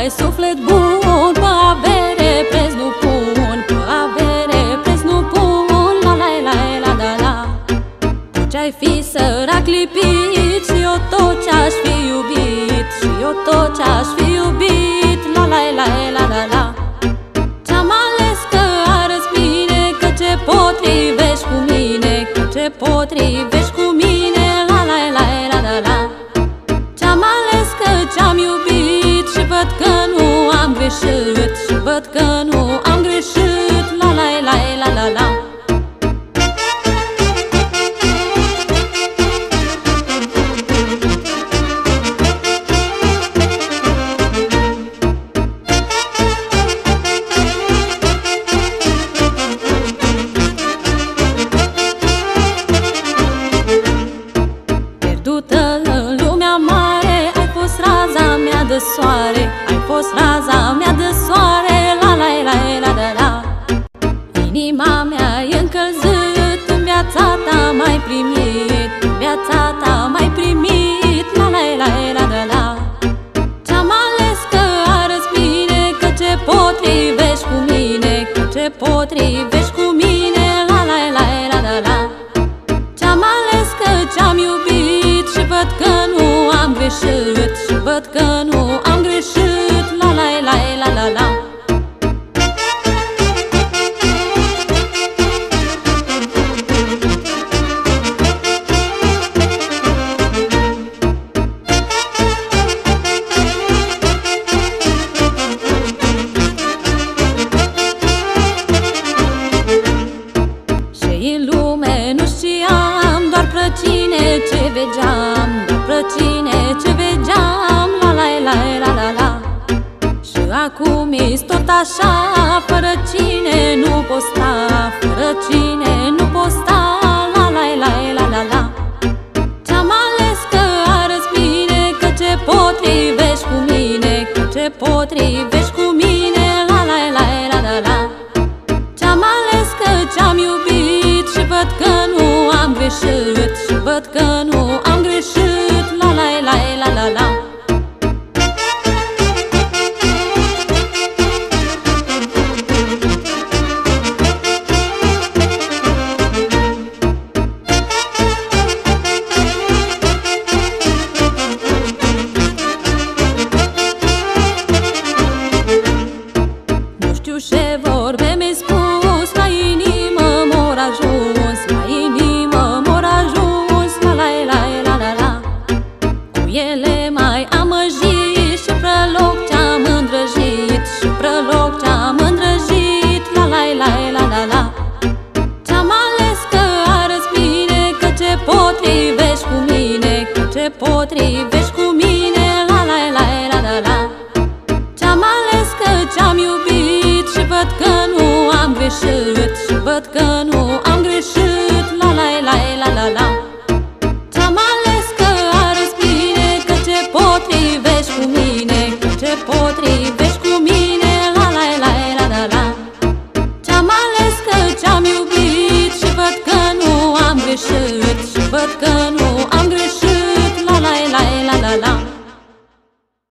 ai suflet bun Cu avere preț nu pun Cu avere preț nu pun. La la la la la la. Tu ce-ai fi sărac lipit Și eu tot ce-aș fi iubit Și eu tot ce-aș fi iubit. La la la la la la. Ce-am ales că arăți bine Că ce potrivești cu mine Că ce potrivești văd că nu am greșit. La la la la la la. Pierdută în lumea mare Ai fost raza mea de soare Ai fost raza mea de Inima mea e încălzit În viața ta mai primit În viața ta mai primit La la la la la la. Ce-am ales că arăți bine Că ce potrivești cu mine Că ce potrivești cu mine La la la la la la. Ce-am ales că ce-am iubit Și văd că nu am greșit Și văd că nu acum e tot așa Fără cine nu pot sta Fără cine nu pot sta La la la la la la. Ce-am ales că arăți bine Că ce potrivești cu mine Că ce potrivești cu mine La la la la la la. Ce-am ales că ce-am iubit Și văd că nu am greșit Și văd că potrivești cu mine La la la la la la. Ce-am ales că ce-am iubit Și văd că nu am greșit Și văd că nu